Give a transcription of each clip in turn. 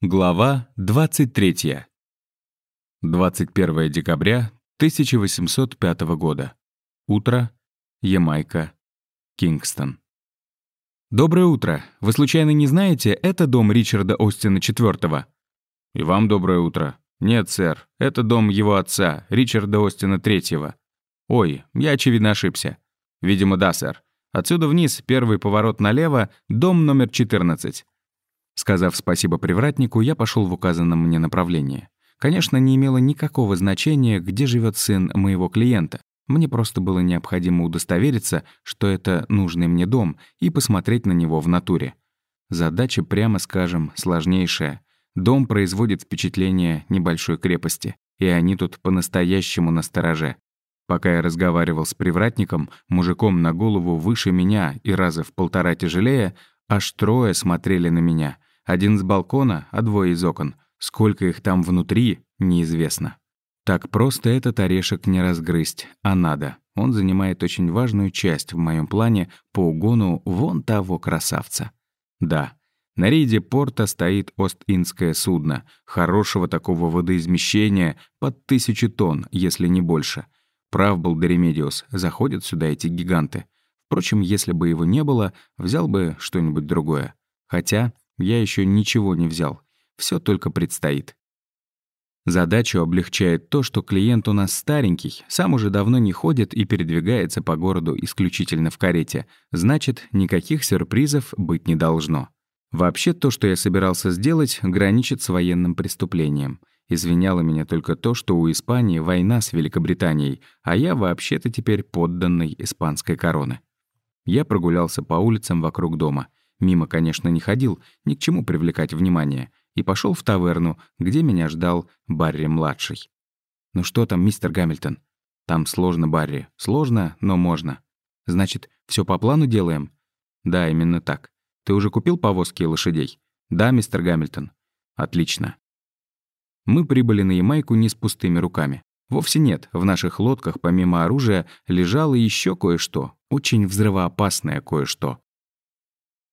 Глава 23. 21 декабря 1805 года. Утро. Ямайка. Кингстон. «Доброе утро. Вы случайно не знаете, это дом Ричарда Остина IV?» «И вам доброе утро. Нет, сэр, это дом его отца, Ричарда Остина III. Ой, я, очевидно, ошибся. Видимо, да, сэр. Отсюда вниз, первый поворот налево, дом номер 14. Сказав спасибо привратнику, я пошел в указанном мне направлении. Конечно, не имело никакого значения, где живет сын моего клиента. Мне просто было необходимо удостовериться, что это нужный мне дом, и посмотреть на него в натуре. Задача, прямо скажем, сложнейшая. Дом производит впечатление небольшой крепости, и они тут по-настоящему настороже. Пока я разговаривал с привратником, мужиком на голову выше меня и раза в полтора тяжелее, аж трое смотрели на меня — один с балкона, а двое из окон. Сколько их там внутри, неизвестно. Так просто этот орешек не разгрызть, а надо. Он занимает очень важную часть в моем плане по угону вон того красавца. Да, на рейде порта стоит Ост-Индское судно, хорошего такого водоизмещения под тысячу тонн, если не больше. Прав был Доремедиус, заходят сюда эти гиганты. Впрочем, если бы его не было, взял бы что-нибудь другое. Хотя я еще ничего не взял. Все только предстоит. Задачу облегчает то, что клиент у нас старенький, сам уже давно не ходит и передвигается по городу исключительно в карете. Значит, никаких сюрпризов быть не должно. Вообще, то, что я собирался сделать, граничит с военным преступлением. Извиняло меня только то, что у Испании война с Великобританией, а я вообще-то теперь подданный испанской короны. Я прогулялся по улицам вокруг дома — Мимо, конечно, не ходил, ни к чему привлекать внимание, и пошел в таверну, где меня ждал Барри-младший. «Ну что там, мистер Гамильтон?» «Там сложно, Барри. Сложно, но можно». «Значит, все по плану делаем?» «Да, именно так. Ты уже купил повозки и лошадей?» «Да, мистер Гамильтон». «Отлично». Мы прибыли на Ямайку не с пустыми руками. Вовсе нет, в наших лодках помимо оружия лежало еще кое-что, очень взрывоопасное кое-что.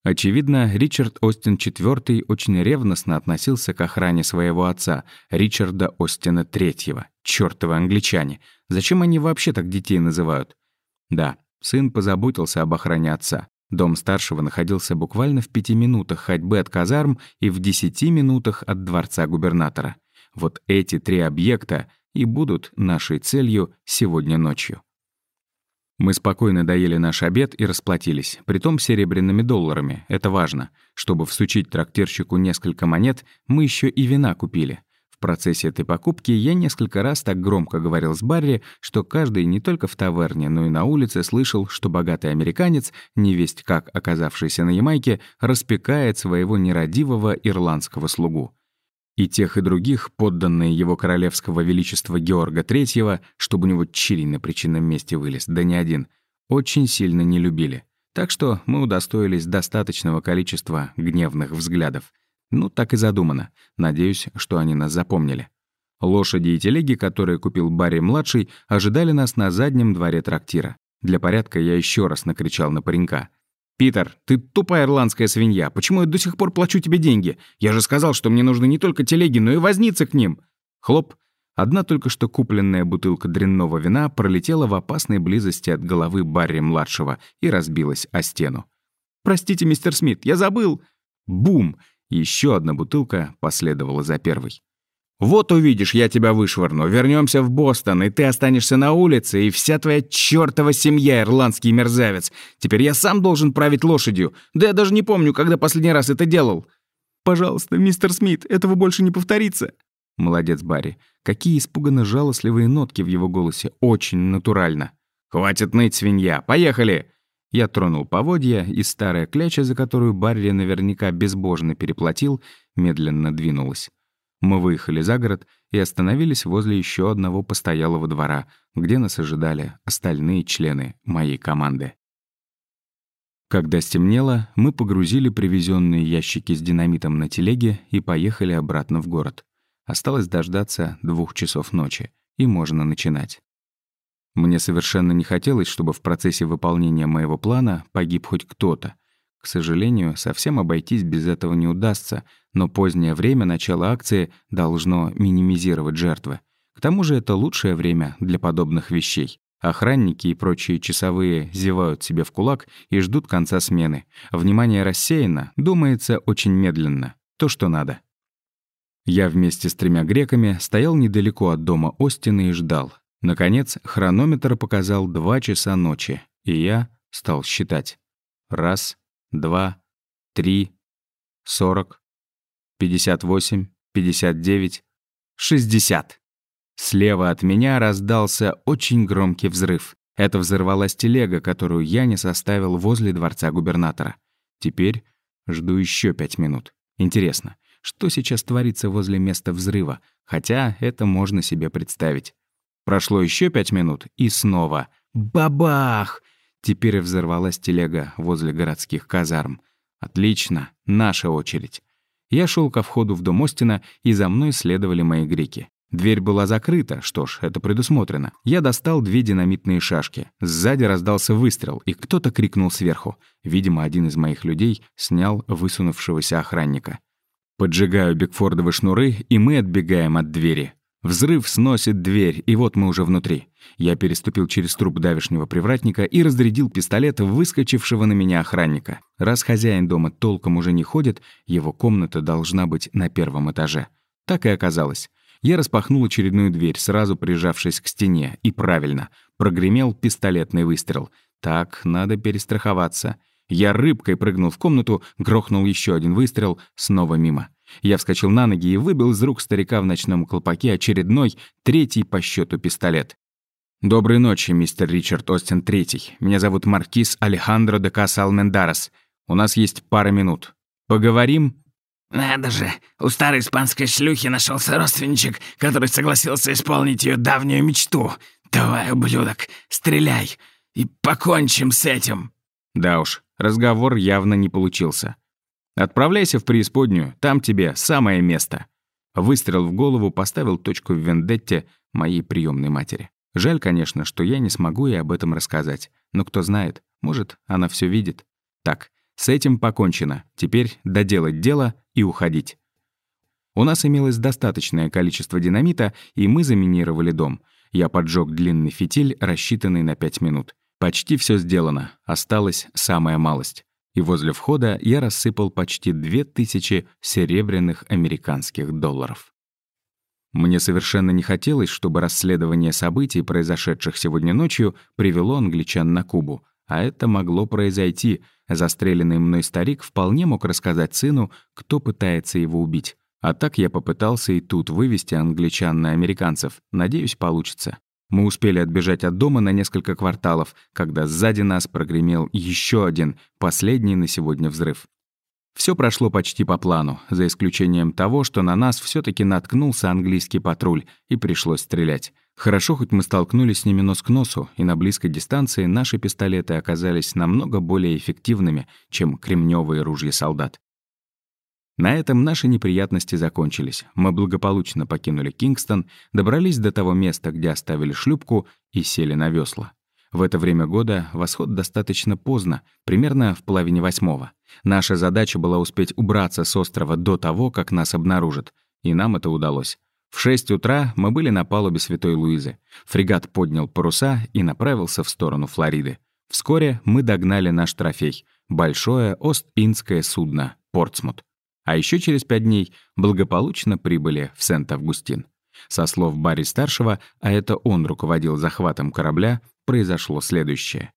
Очевидно, Ричард Остин IV очень ревностно относился к охране своего отца, Ричарда Остина III. Чёртовы англичане. Зачем они вообще так детей называют? Да, сын позаботился об охране отца. Дом старшего находился буквально в пяти минутах ходьбы от казарм и в десяти минутах от дворца губернатора. Вот эти три объекта и будут нашей целью сегодня ночью. Мы спокойно доели наш обед и расплатились, притом серебряными долларами, это важно. Чтобы всучить трактирщику несколько монет, мы еще и вина купили. В процессе этой покупки я несколько раз так громко говорил с Барри, что каждый не только в таверне, но и на улице слышал, что богатый американец, невесть как оказавшийся на Ямайке, распекает своего нерадивого ирландского слугу. И тех, и других, подданные его королевского величества Георга III, чтобы у него чирий на причинном месте вылез, да не один, очень сильно не любили. Так что мы удостоились достаточного количества гневных взглядов. Ну, так и задумано. Надеюсь, что они нас запомнили. Лошади и телеги, которые купил Барри-младший, ожидали нас на заднем дворе трактира. Для порядка я еще раз накричал на паренька. «Питер, ты тупая ирландская свинья. Почему я до сих пор плачу тебе деньги? Я же сказал, что мне нужны не только телеги, но и возницы к ним». Хлоп. Одна только что купленная бутылка дрянного вина пролетела в опасной близости от головы Барри-младшего и разбилась о стену. «Простите, мистер Смит, я забыл!» Бум! Еще одна бутылка последовала за первой. Вот увидишь, я тебя вышвырну. Вернемся в Бостон, и ты останешься на улице, и вся твоя чертова семья, ирландский мерзавец. Теперь я сам должен править лошадью. Да я даже не помню, когда последний раз это делал. Пожалуйста, мистер Смит, этого больше не повторится. Молодец, Барри. Какие испуганно жалостливые нотки в его голосе. Очень натурально. Хватит ныть, свинья. Поехали. Я тронул поводья, и старая кляча, за которую Барри наверняка безбожно переплатил, медленно двинулась. Мы выехали за город и остановились возле еще одного постоялого двора, где нас ожидали остальные члены моей команды. Когда стемнело, мы погрузили привезенные ящики с динамитом на телеге и поехали обратно в город. Осталось дождаться двух часов ночи, и можно начинать. Мне совершенно не хотелось, чтобы в процессе выполнения моего плана погиб хоть кто-то. К сожалению, совсем обойтись без этого не удастся, но позднее время начала акции должно минимизировать жертвы. К тому же это лучшее время для подобных вещей. Охранники и прочие часовые зевают себе в кулак и ждут конца смены. Внимание рассеяно, думается очень медленно. То, что надо. Я вместе с тремя греками стоял недалеко от дома Остина и ждал. Наконец, хронометр показал два часа ночи, и я стал считать. Раз, два, три, сорок, пятьдесят восемь, пятьдесят девять, шестьдесят. Слева от меня раздался очень громкий взрыв. Это взорвалась телега, которую я не составил возле дворца губернатора. Теперь жду еще пять минут. Интересно, что сейчас творится возле места взрыва? Хотя это можно себе представить. Прошло еще пять минут, и снова «Бабах!» Теперь взорвалась телега возле городских казарм. Отлично, наша очередь. Я шел ко входу в дом Остина, и за мной следовали мои греки. Дверь была закрыта, что ж, это предусмотрено. Я достал две динамитные шашки. Сзади раздался выстрел, и кто-то крикнул сверху. Видимо, один из моих людей снял высунувшегося охранника. Поджигаю Бигфордовы шнуры, и мы отбегаем от двери. Взрыв сносит дверь, и вот мы уже внутри. Я переступил через труп давешнего привратника и разрядил пистолет выскочившего на меня охранника. Раз хозяин дома толком уже не ходит, его комната должна быть на первом этаже. Так и оказалось. Я распахнул очередную дверь, сразу прижавшись к стене, и правильно, прогремел пистолетный выстрел. Так, надо перестраховаться. Я рыбкой прыгнул в комнату, грохнул еще один выстрел, снова мимо. Я вскочил на ноги и выбил из рук старика в ночном колпаке очередной, третий по счету пистолет. «Доброй ночи, мистер Ричард Остин Третий. Меня зовут Маркиз Алехандро де Каса Алмендарес. У нас есть пара минут. Поговорим?» «Надо же, у старой испанской шлюхи нашелся родственничек, который согласился исполнить ее давнюю мечту. Давай, ублюдок, стреляй, и покончим с этим!» Да уж, разговор явно не получился. «Отправляйся в преисподнюю, там тебе самое место». Выстрел в голову поставил точку в вендетте моей приемной матери. Жаль, конечно, что я не смогу ей об этом рассказать. Но кто знает, может, она все видит. Так, с этим покончено. Теперь доделать дело и уходить. У нас имелось достаточное количество динамита, и мы заминировали дом. Я поджег длинный фитиль, рассчитанный на пять минут. Почти все сделано, осталась самая малость. И возле входа я рассыпал почти две тысячи серебряных американских долларов. Мне совершенно не хотелось, чтобы расследование событий, произошедших сегодня ночью, привело англичан на Кубу. А это могло произойти. Застреленный мной старик вполне мог рассказать сыну, кто пытается его убить. А так я попытался и тут вывести англичан на американцев. Надеюсь, получится. Мы успели отбежать от дома на несколько кварталов, когда сзади нас прогремел еще один, последний на сегодня взрыв. Все прошло почти по плану, за исключением того, что на нас все таки наткнулся английский патруль, и пришлось стрелять. Хорошо, хоть мы столкнулись с ними нос к носу, и на близкой дистанции наши пистолеты оказались намного более эффективными, чем кремневые ружья солдат. На этом наши неприятности закончились. Мы благополучно покинули Кингстон, добрались до того места, где оставили шлюпку, и сели на весла. В это время года восход достаточно поздно, примерно в половине восьмого. Наша задача была успеть убраться с острова до того, как нас обнаружат, и нам это удалось. В шесть утра мы были на палубе Святой Луизы. Фрегат поднял паруса и направился в сторону Флориды. Вскоре мы догнали наш трофей — большое Ост-Индское судно «Портсмут». А еще через пять дней благополучно прибыли в Сент-Августин. Со слов Барри-старшего, а это он руководил захватом корабля, произошло следующее.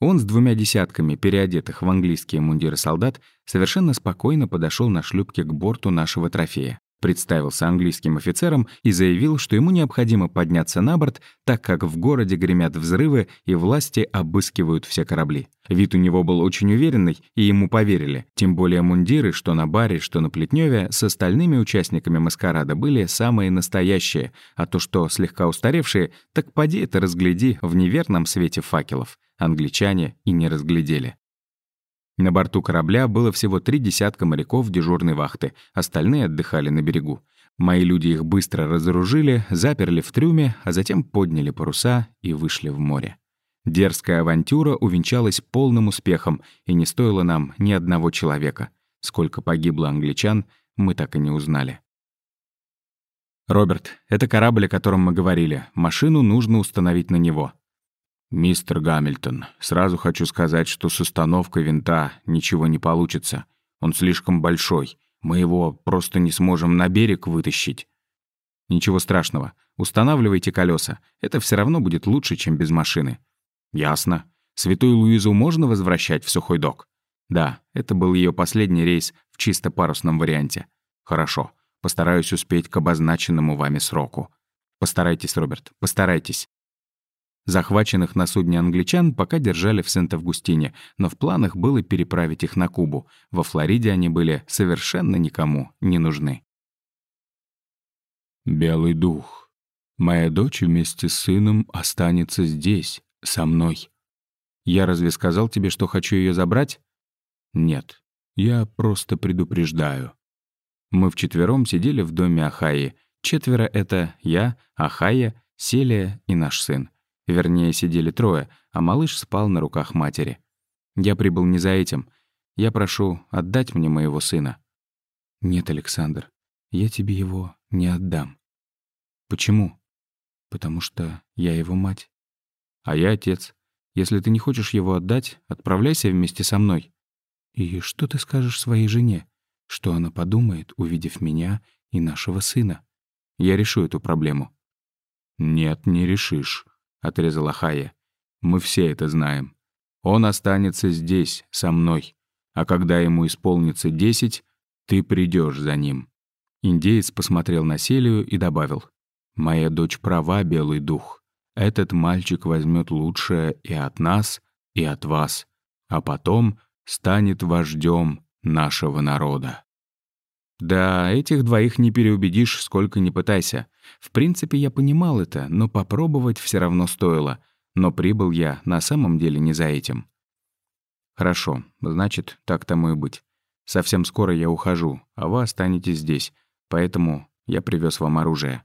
Он с двумя десятками переодетых в английские мундиры солдат совершенно спокойно подошел на шлюпке к борту нашего трофея представился английским офицером и заявил, что ему необходимо подняться на борт, так как в городе гремят взрывы и власти обыскивают все корабли. Вид у него был очень уверенный, и ему поверили. Тем более мундиры, что на баре, что на Плетневе, с остальными участниками маскарада были самые настоящие, а то, что слегка устаревшие, так поди это разгляди в неверном свете факелов. Англичане и не разглядели. На борту корабля было всего три десятка моряков дежурной вахты, остальные отдыхали на берегу. Мои люди их быстро разоружили, заперли в трюме, а затем подняли паруса и вышли в море. Дерзкая авантюра увенчалась полным успехом и не стоила нам ни одного человека. Сколько погибло англичан, мы так и не узнали. «Роберт, это корабль, о котором мы говорили. Машину нужно установить на него». «Мистер Гамильтон, сразу хочу сказать, что с установкой винта ничего не получится. Он слишком большой. Мы его просто не сможем на берег вытащить». «Ничего страшного. Устанавливайте колеса. Это все равно будет лучше, чем без машины». «Ясно. Святую Луизу можно возвращать в сухой док?» «Да, это был ее последний рейс в чисто парусном варианте». «Хорошо. Постараюсь успеть к обозначенному вами сроку». «Постарайтесь, Роберт, постарайтесь». Захваченных на судне англичан пока держали в Сент-Августине, но в планах было переправить их на Кубу. Во Флориде они были совершенно никому не нужны. «Белый дух. Моя дочь вместе с сыном останется здесь, со мной. Я разве сказал тебе, что хочу ее забрать? Нет, я просто предупреждаю. Мы вчетвером сидели в доме Ахаи. Четверо — это я, Ахая, Селия и наш сын. Вернее, сидели трое, а малыш спал на руках матери. Я прибыл не за этим. Я прошу отдать мне моего сына. Нет, Александр, я тебе его не отдам. Почему? Потому что я его мать. А я отец. Если ты не хочешь его отдать, отправляйся вместе со мной. И что ты скажешь своей жене? Что она подумает, увидев меня и нашего сына? Я решу эту проблему. Нет, не решишь. — отрезала Хая. «Мы все это знаем. Он останется здесь, со мной. А когда ему исполнится десять, ты придешь за ним». Индеец посмотрел на Селию и добавил. «Моя дочь права, белый дух. Этот мальчик возьмет лучшее и от нас, и от вас, а потом станет вождем нашего народа». Да, этих двоих не переубедишь, сколько ни пытайся. В принципе, я понимал это, но попробовать все равно стоило. Но прибыл я на самом деле не за этим. Хорошо, значит, так тому и быть. Совсем скоро я ухожу, а вы останетесь здесь, поэтому я привез вам оружие.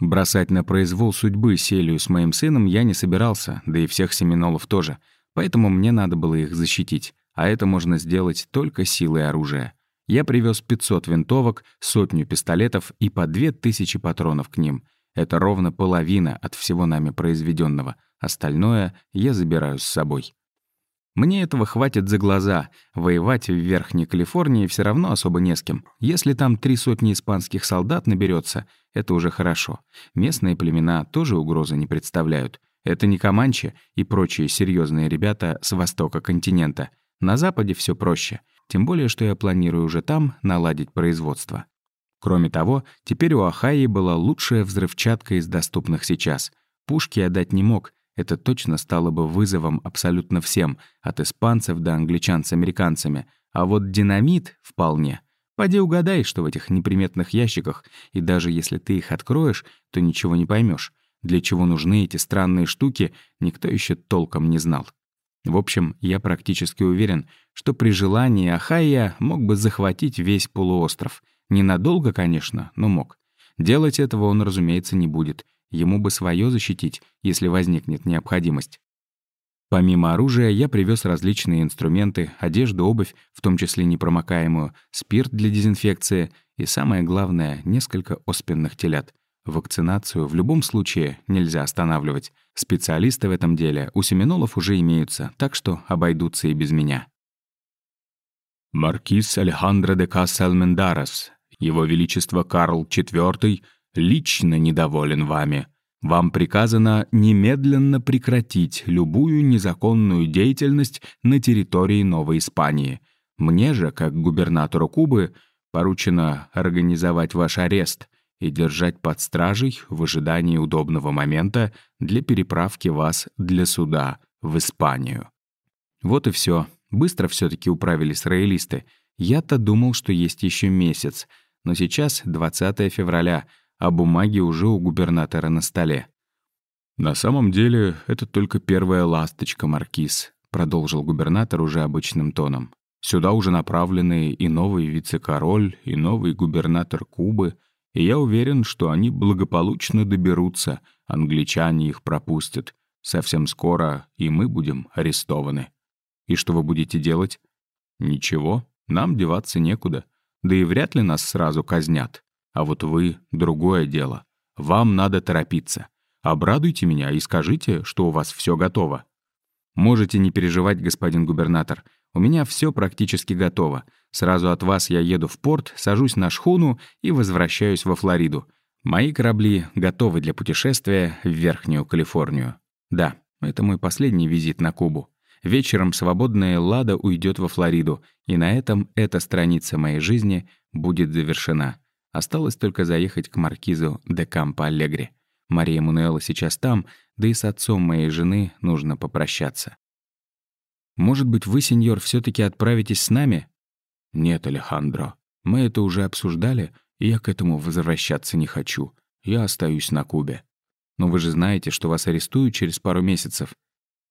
Бросать на произвол судьбы Селию с моим сыном я не собирался, да и всех семинолов тоже, поэтому мне надо было их защитить, а это можно сделать только силой оружия. Я привез 500 винтовок, сотню пистолетов и по 2000 патронов к ним. Это ровно половина от всего нами произведенного. Остальное я забираю с собой. Мне этого хватит за глаза. Воевать в Верхней Калифорнии все равно особо не с кем. Если там три сотни испанских солдат наберется, это уже хорошо. Местные племена тоже угрозы не представляют. Это не Команчи и прочие серьезные ребята с востока континента. На Западе все проще — тем более, что я планирую уже там наладить производство. Кроме того, теперь у Ахаи была лучшая взрывчатка из доступных сейчас. Пушки я дать не мог, это точно стало бы вызовом абсолютно всем, от испанцев до англичан с американцами. А вот динамит — вполне. Пойди угадай, что в этих неприметных ящиках, и даже если ты их откроешь, то ничего не поймешь. Для чего нужны эти странные штуки, никто еще толком не знал. В общем, я практически уверен, что при желании Ахайя мог бы захватить весь полуостров. Ненадолго, конечно, но мог. Делать этого он, разумеется, не будет. Ему бы свое защитить, если возникнет необходимость. Помимо оружия, я привез различные инструменты, одежду, обувь, в том числе непромокаемую, спирт для дезинфекции и, самое главное, несколько оспенных телят. Вакцинацию в любом случае нельзя останавливать. Специалисты в этом деле у семинолов уже имеются, так что обойдутся и без меня. Маркиз Алехандро де Кассалмендарес, Его Величество Карл IV, лично недоволен вами. Вам приказано немедленно прекратить любую незаконную деятельность на территории Новой Испании. Мне же, как губернатору Кубы, поручено организовать ваш арест — и держать под стражей в ожидании удобного момента для переправки вас для суда в Испанию. Вот и все. Быстро все таки управились роялисты. Я-то думал, что есть еще месяц, но сейчас 20 февраля, а бумаги уже у губернатора на столе. «На самом деле, это только первая ласточка, Маркиз», — продолжил губернатор уже обычным тоном. «Сюда уже направлены и новый вице-король, и новый губернатор Кубы — и я уверен, что они благополучно доберутся, англичане их пропустят. Совсем скоро и мы будем арестованы. И что вы будете делать? Ничего, нам деваться некуда. Да и вряд ли нас сразу казнят. А вот вы — другое дело. Вам надо торопиться. Обрадуйте меня и скажите, что у вас все готово. Можете не переживать, господин губернатор. У меня все практически готово. Сразу от вас я еду в порт, сажусь на шхуну и возвращаюсь во Флориду. Мои корабли готовы для путешествия в Верхнюю Калифорнию. Да, это мой последний визит на Кубу. Вечером свободная Лада уйдет во Флориду, и на этом эта страница моей жизни будет завершена. Осталось только заехать к маркизу де Кампо Аллегри. Мария Мануэла сейчас там, да и с отцом моей жены нужно попрощаться. «Может быть, вы, сеньор, все таки отправитесь с нами?» «Нет, Алехандро, мы это уже обсуждали, и я к этому возвращаться не хочу. Я остаюсь на Кубе. Но вы же знаете, что вас арестуют через пару месяцев».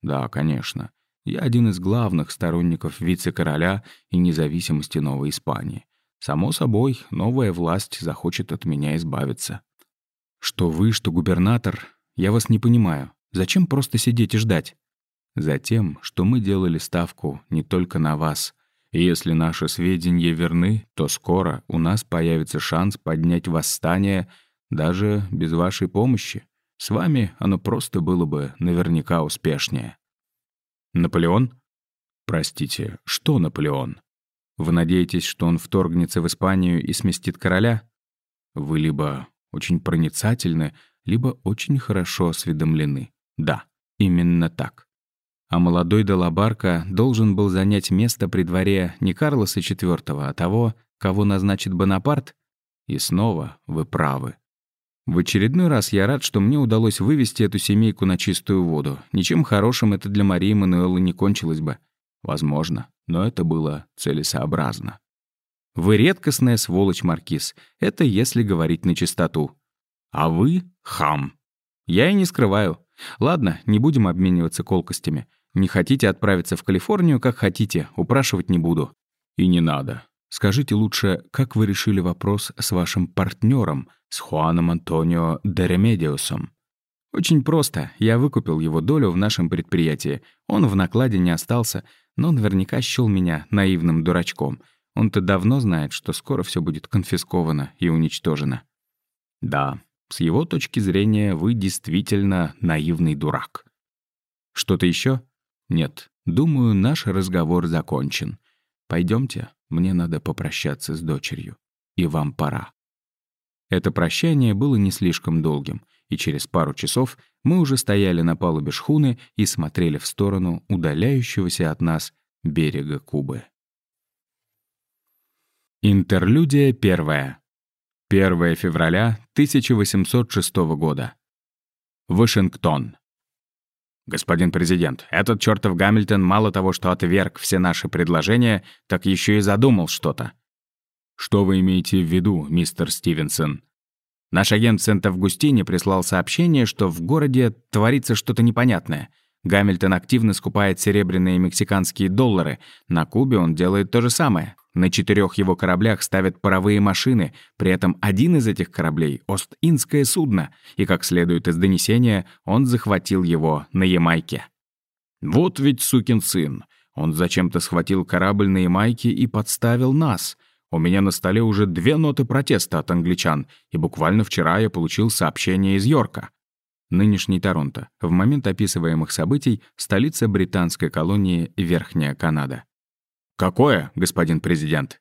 «Да, конечно. Я один из главных сторонников вице-короля и независимости Новой Испании. Само собой, новая власть захочет от меня избавиться. Что вы, что губернатор, я вас не понимаю. Зачем просто сидеть и ждать? Затем, что мы делали ставку не только на вас. И если наши сведения верны, то скоро у нас появится шанс поднять восстание даже без вашей помощи. С вами оно просто было бы наверняка успешнее. Наполеон? Простите, что Наполеон? Вы надеетесь, что он вторгнется в Испанию и сместит короля? Вы либо очень проницательны, либо очень хорошо осведомлены. Да, именно так. А молодой Делабарка должен был занять место при дворе не Карлоса IV, а того, кого назначит Бонапарт? И снова вы правы. В очередной раз я рад, что мне удалось вывести эту семейку на чистую воду. Ничем хорошим это для Марии Мануэлы не кончилось бы. Возможно, но это было целесообразно. Вы редкостная сволочь, Маркиз. Это если говорить на чистоту. А вы — хам. Я и не скрываю. Ладно, не будем обмениваться колкостями. Не хотите отправиться в Калифорнию, как хотите, упрашивать не буду. И не надо. Скажите лучше, как вы решили вопрос с вашим партнером, с Хуаном Антонио де Ремедиусом? Очень просто. Я выкупил его долю в нашем предприятии. Он в накладе не остался, но наверняка счёл меня наивным дурачком. Он-то давно знает, что скоро все будет конфисковано и уничтожено. Да, с его точки зрения вы действительно наивный дурак. Что-то еще? Нет, думаю, наш разговор закончен. Пойдемте, мне надо попрощаться с дочерью. И вам пора. Это прощание было не слишком долгим, и через пару часов мы уже стояли на палубе шхуны и смотрели в сторону удаляющегося от нас берега Кубы. Интерлюдия первая. 1 февраля 1806 года. Вашингтон. «Господин президент, этот чертов Гамильтон мало того, что отверг все наши предложения, так еще и задумал что-то». «Что вы имеете в виду, мистер Стивенсон?» Наш агент в Сент-Августине прислал сообщение, что в городе творится что-то непонятное. Гамильтон активно скупает серебряные мексиканские доллары. На Кубе он делает то же самое. На четырех его кораблях ставят паровые машины, при этом один из этих кораблей — Ост-Индское судно, и, как следует из донесения, он захватил его на Ямайке. Вот ведь сукин сын. Он зачем-то схватил корабль на Ямайке и подставил нас. У меня на столе уже две ноты протеста от англичан, и буквально вчера я получил сообщение из Йорка. Нынешний Торонто. В момент описываемых событий столица британской колонии Верхняя Канада. «Какое, господин президент?»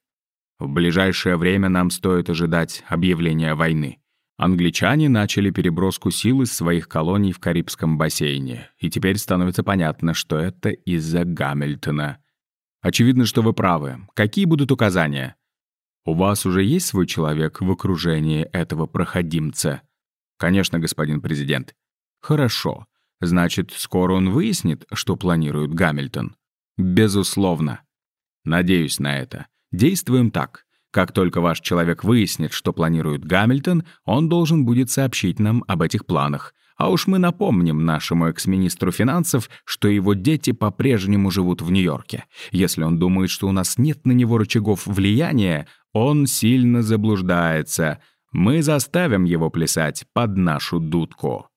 «В ближайшее время нам стоит ожидать объявления войны. Англичане начали переброску сил из своих колоний в Карибском бассейне, и теперь становится понятно, что это из-за Гамильтона. Очевидно, что вы правы. Какие будут указания?» «У вас уже есть свой человек в окружении этого проходимца?» «Конечно, господин президент». «Хорошо. Значит, скоро он выяснит, что планирует Гамильтон?» «Безусловно». Надеюсь на это. Действуем так. Как только ваш человек выяснит, что планирует Гамильтон, он должен будет сообщить нам об этих планах. А уж мы напомним нашему экс-министру финансов, что его дети по-прежнему живут в Нью-Йорке. Если он думает, что у нас нет на него рычагов влияния, он сильно заблуждается. Мы заставим его плясать под нашу дудку.